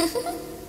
흐흐흐